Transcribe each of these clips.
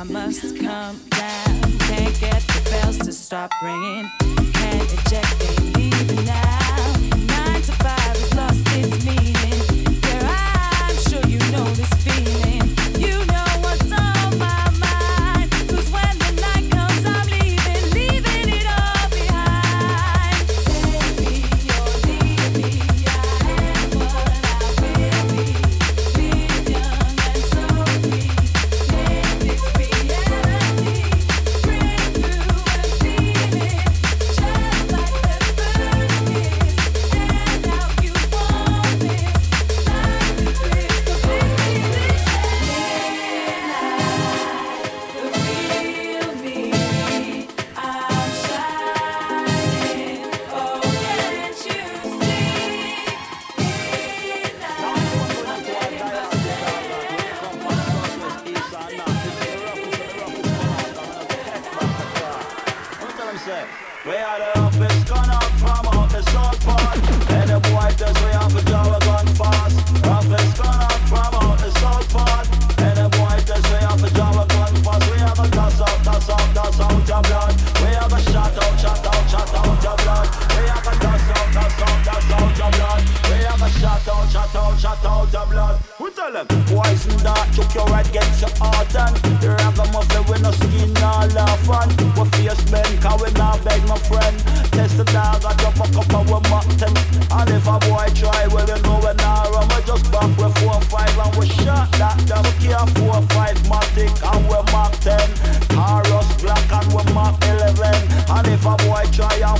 I must come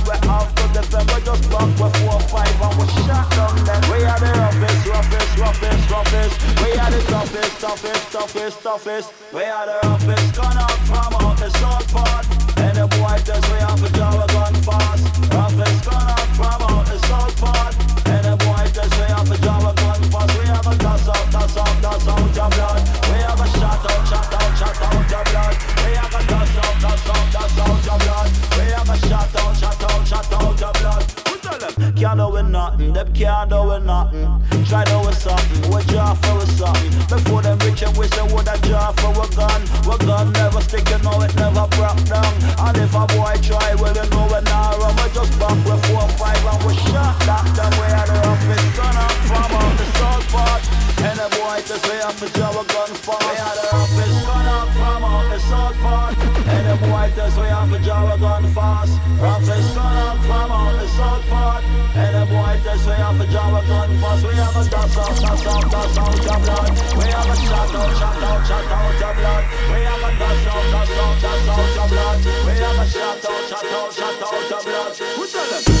we're out for the just bump for four five and was shot on them we are the office office office office we are the office office office office we are the office gonna from out the short and the boy does we have a dollar gun fast. Gonna from out the short and the boy does we have a dollar gun we have a toss up toss up toss up jump down. can't do doing nothing. Them can't do doing nothing. Try doing something. What job for something. Before them rich and wish I a job for a gun. What gun never stick you know it never broke down. And if a boy try will you know an hour I just bump with four five and was shot locked up where the office gonna from her and a boy to say up the job gun fire office gun up from office short part and a boy to say up the job gun fast office gun up from office short part and a boy to say up the job gun fast we have a dust off dust off dust off job blood we have a shut out shut out shut out job blood we have a dust off dust off dust off job blood we have a shut out shut out shut out job blood who tell them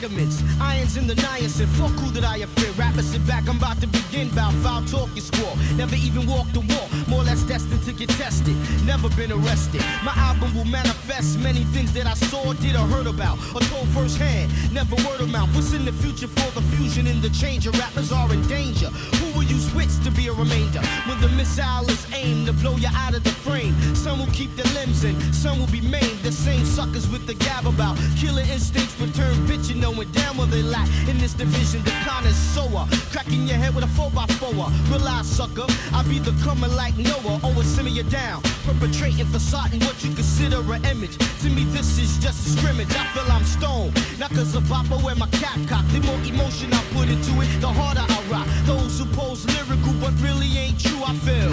vitamins, irons in the niacin. Fuck who that I fear. Rappers sit back, I'm about to begin. Bout foul talk you squall. Never even walked the walk, more or less destined to get tested. Never been arrested. My album will manifest many things that I saw, did or heard about, or told firsthand. Never word of mouth. What's in the future for the fusion and the change? Your rappers are in danger. Who will use wits to be a remainder? When the missile is aimed to blow you out of the frame. Some will keep their limbs in, some will be maimed. The same suckers with the gab about killer instincts return bitchin' knowing damn well they lack in this division. The con is sower, cracking your head with a 4x4. Realize, sucker, I be the coming like Noah, always simmer you down. Perpetrating facade in what you consider an image. To me, this is just a scrimmage. I feel I'm stoned. Not cause of Bopper wear my cap cock. The more emotion I put into it, the harder I rock. Those who pose lyrical but really ain't true, I feel.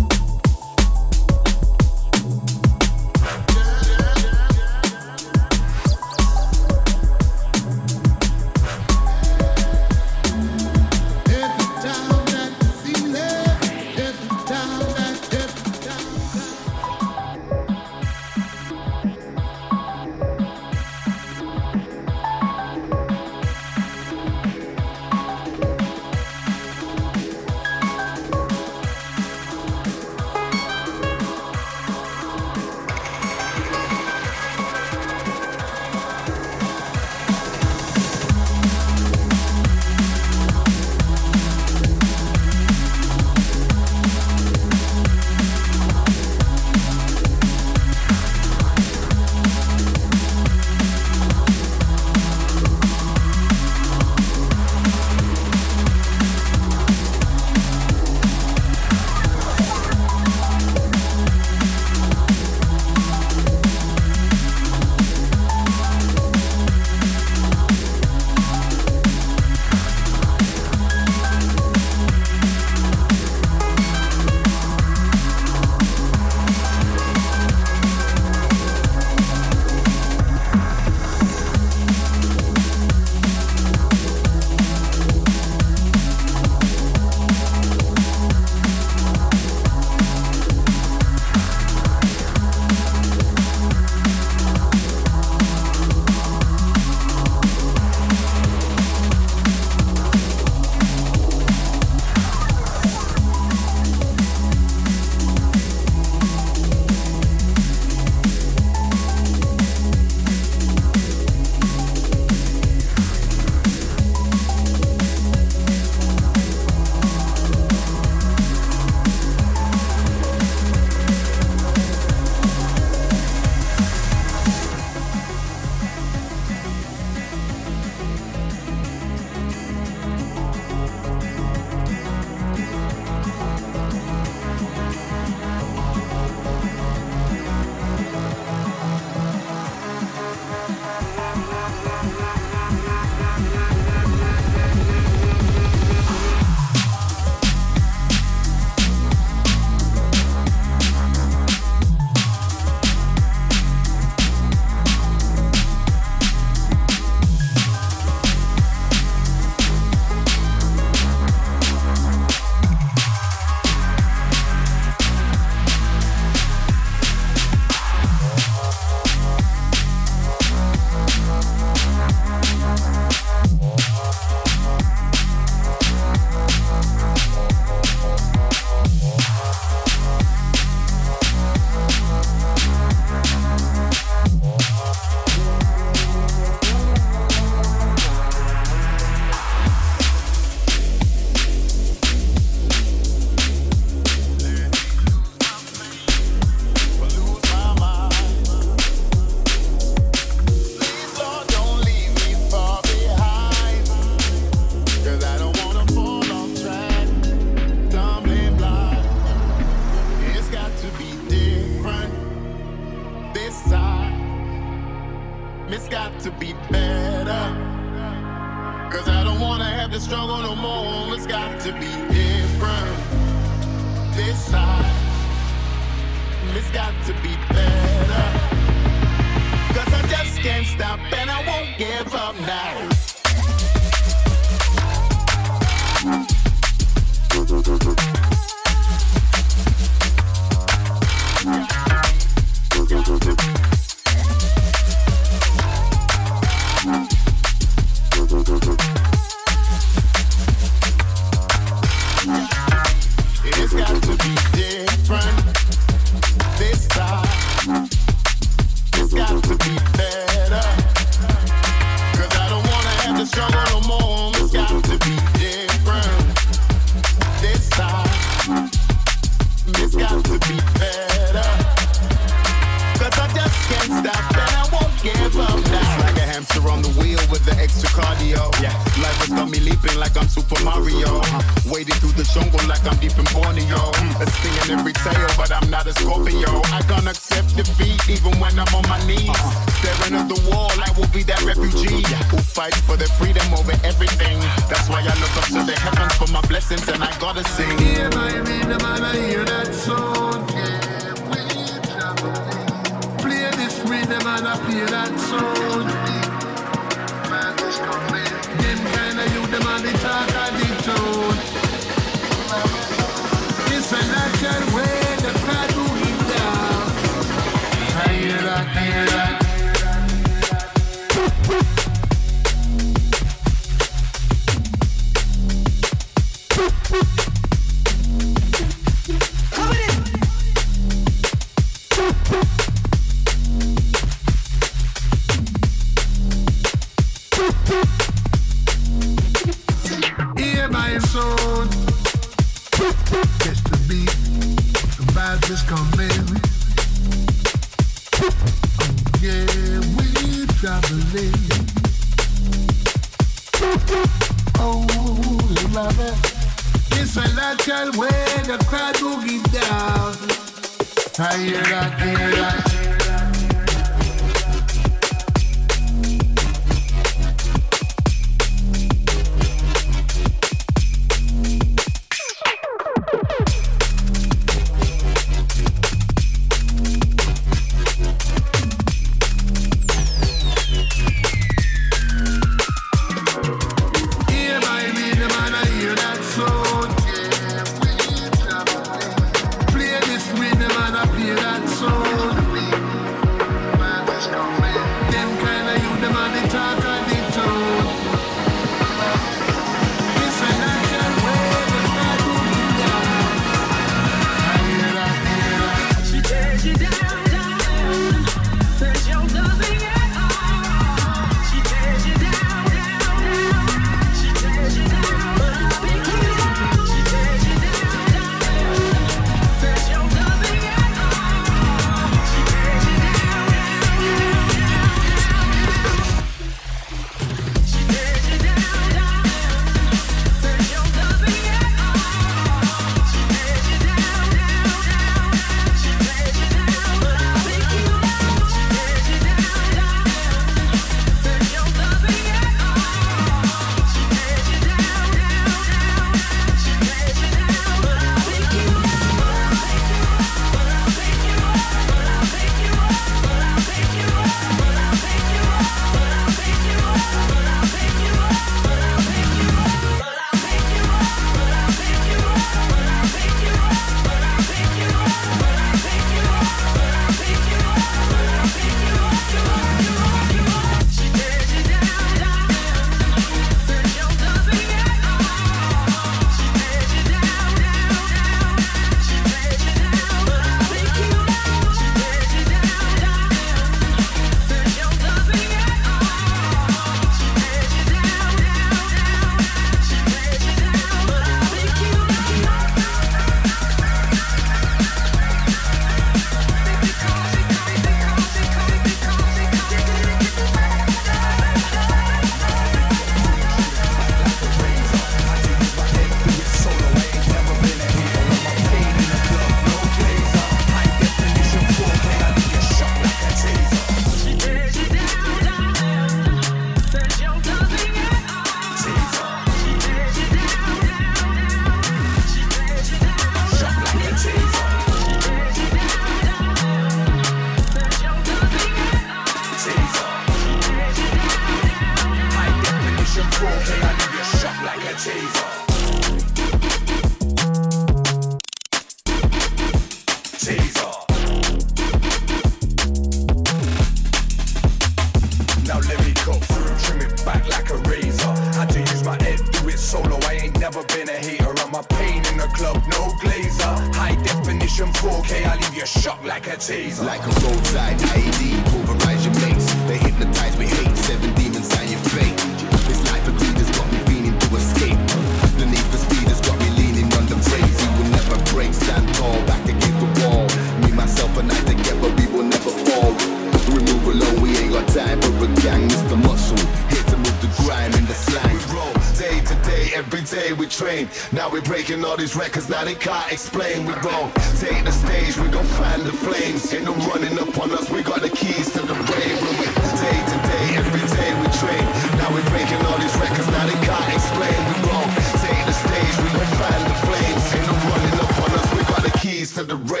day we train. Now we're breaking all these records now they can't explain. We wrong take the stage we gonna find the flames. Ain't no running up on us we got the keys to the brain when we day to day every day we train. Now we're breaking all these records now they can't explain. We wrong take the stage we gonna find the flames. Ain't no running up on us we got the keys to the brain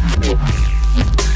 Thank you.